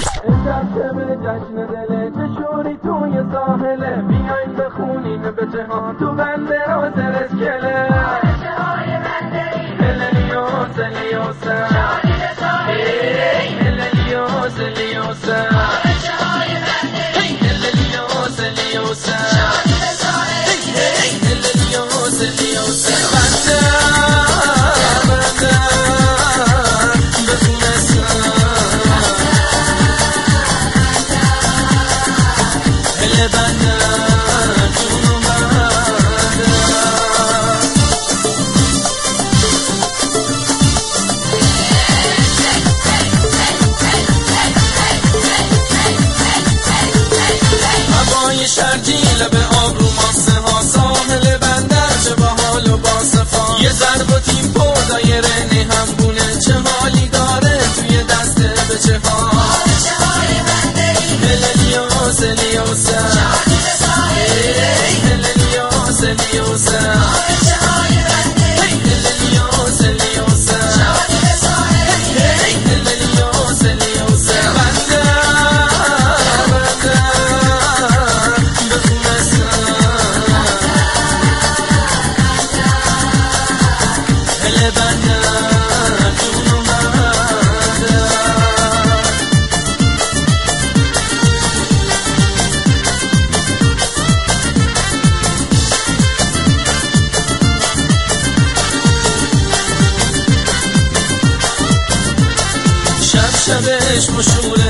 شب جشن دله چشوری توی ساحل. بیاین بخونین به آن تو بندر راز 什么时候能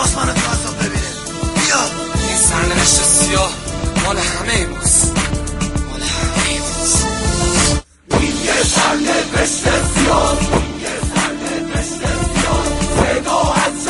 می‌خواست منو تو از ببینه. بیا. این سرنوشت سیاه. مال همه ماست مال همه ماست این یه سرنوشت سیاه. این یه از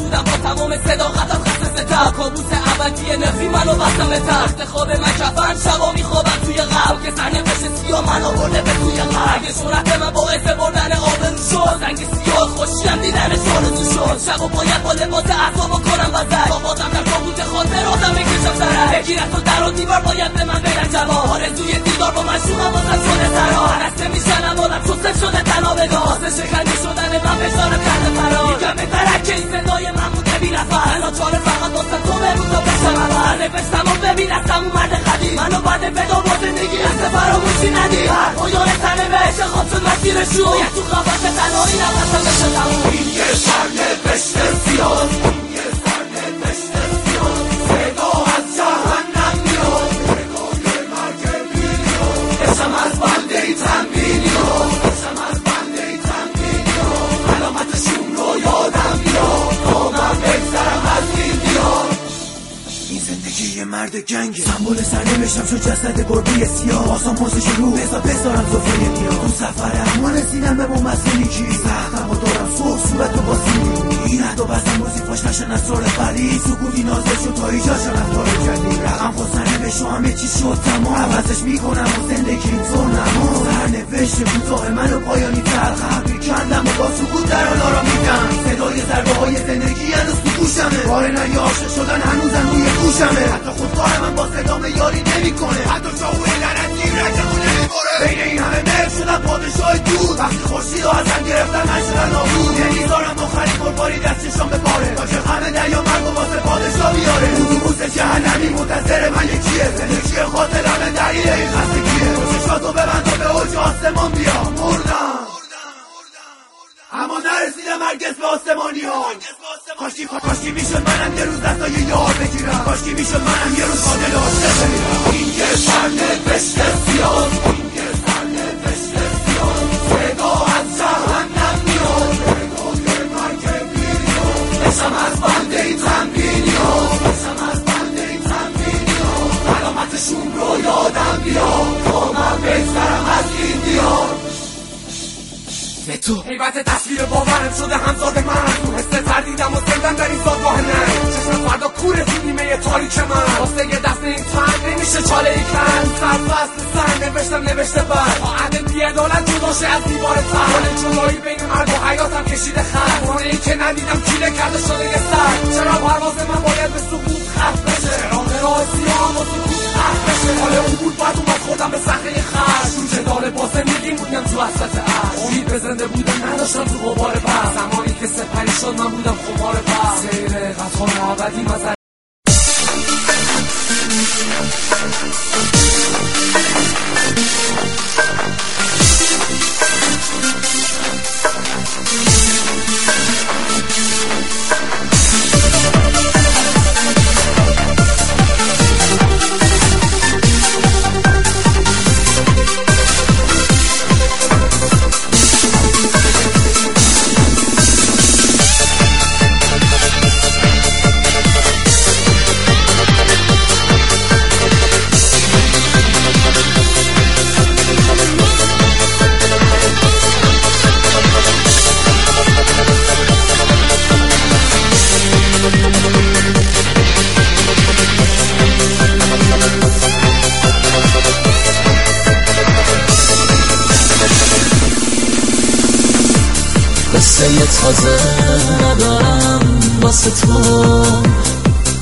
بودم با تمام صداقت صداقتم خصص تر کابوس عبدی نفی منو بستم تر تخت خواب من کفن شبا میخوابم توی غم که سرنه بشه سیا منو برده به توی غم اگه شهرت من باعث بردن آب رو شد زنگ سیاه خوشیم دیدن شارزو شد شبا باید با لباس احسابا کنم وزد با باباتم در کابوت خاطر خاطراتم می‌کشم سره بگیرت و در و دیوار باید به من بدن جواب. آرزوی دیدار با مشروبم بازم شده سرا هرسته میشنم آدم شده تنابگاه. واسه شکنجه شدن من فشارم کرده فرار میگم چاره فقط واسه تو بگو تا بشم نوشتم و ببین از همون مرد خدیم منو بعد فدا با زندگی از فراموشی ندی هر پایان تنه به عشق خواب شد مسیرشون باید تو قفص تنهایی نفسم بشه تموم این یه سرنوشت زیاد. مرد گنگ سمبول سرنوشتم شد جسد گربه سیاه. آسان پرسش رو بزا بذارم صفحه نیا تو سفرم. ما رسیدم به ممثلی کی سختم و دارم. سوخ صورت و باسی این عدا بزن موزی فاش نشن از سال فری سکوتی نازل شد تا ایجاشم از کار جدید رقم خود سرنوشت همه چی شد تمام. عوضش می‌کنم و زندگی تو نما سرنوشت کوتاه منو پایانی تلخم کندم و با سکوت در حال را میدم. صدای ضربه های زندگی هنوز گوشمه بار نری عاشق شدن هنوزم روی گوشمه حتی خودکار من با صدام یاری نمی‌کنه. حتی چاهو لعنتی رجمو نمی‌بره بین این همه مرد شدم پادشاه دور. وقتی خورشید رو ازم گرفتن من شدن نابود نمی‌ذارم آخرین پرپاری دستشان به باره تا که همه دریا مرگ و واسه پادشاه بیاره. اتوبوس جهنمی منتظر من یکیه کاشکی کاشکی می‌شد منم یه روز دستای یار بگیرم. کاشکی می‌شد منم یه روز قادل عاشق بمیرم این یه سرنوشت سیاه این یه سرنوشت سیاه صدا از از تو. حیبت تصویر باورم شده همزاد من. تو حس تردیدم و زندم در این زادگاه نه چشم فردا کور تو نیمه تاریک من. واسه یه دست این تن نمیشه چاله ای کن سر فصل سر نوشتم نوشته بر. تا عدل بیعدالت جداشه از دیوار تر جدایی بین مرد و حیاتم کشیده خط مانه ای که ندیدم کیله کرده شده یه سر. چرا پرواز من باید به سقوط خط بشه؟ چرا راه سیاه و سکوت خط بشه حال اون بود بعد اومد خودم به صحنه خرج تو جدال با زندگی بودم تو وسط عرش. امید به زنده بودم نداشتم تو غبار بر زمانی که سپری شد من بودم خمار بر سیر قطار ابدی مزر قصه تازه ندارم واسه تو.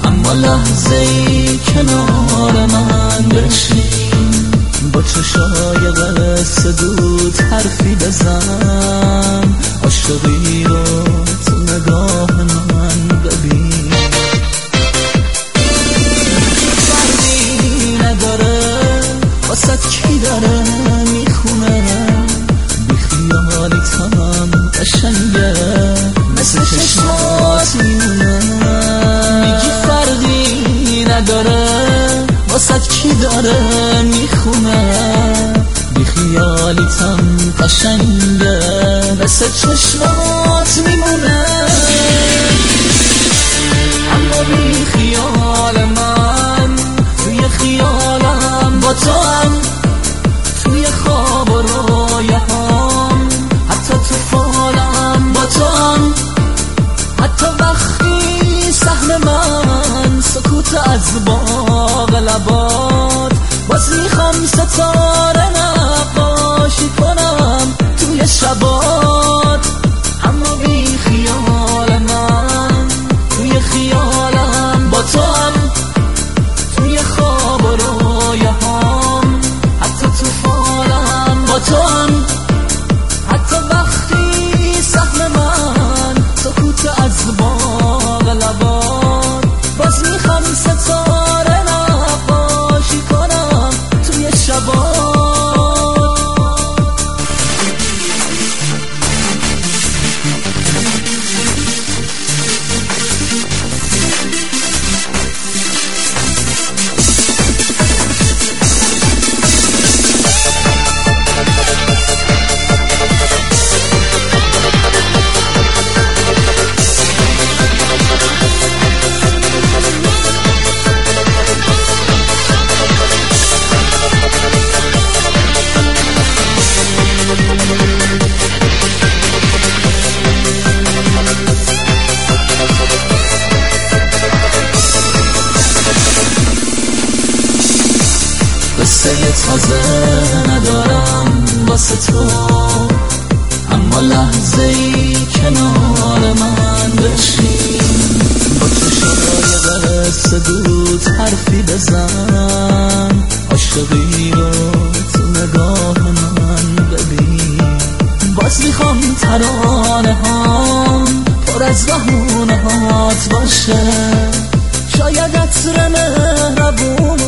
اما لحظه ای کنار من بشین با چشای قصه دود حرفی بزن. عاشقی رو تو نگاه داره می‌خونه بیخیالیتم قشنگه. مثل چشمات لحظه ای کنار من بشین. با چشای قصه بود حرفی بزن. عاشقی رو تو نگاه من ببین. باز می‌خوام ترانه ها پر از بهونه هات باشه. شاید عطر مهربون